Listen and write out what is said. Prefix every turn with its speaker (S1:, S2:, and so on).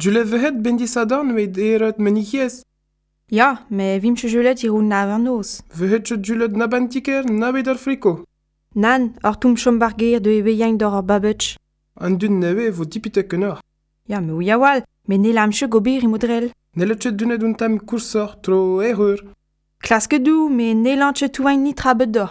S1: Julevehet ben disadan met eret manikiez.
S2: Ja, me vim che julet i roun naver noz.
S1: Vehet che julet nabantiker na bet ar friko.
S2: Nan, ar toum chom bargeir de ebe yank dor ar babetch.
S1: An dun neve vo tipitek kenor.
S2: Ya, me ou me ne lam che gober i modrel.
S1: Ne le che dunet un tam kursor tro erreur.
S2: Klaske dou, me ne lan che touain ni trabet dor.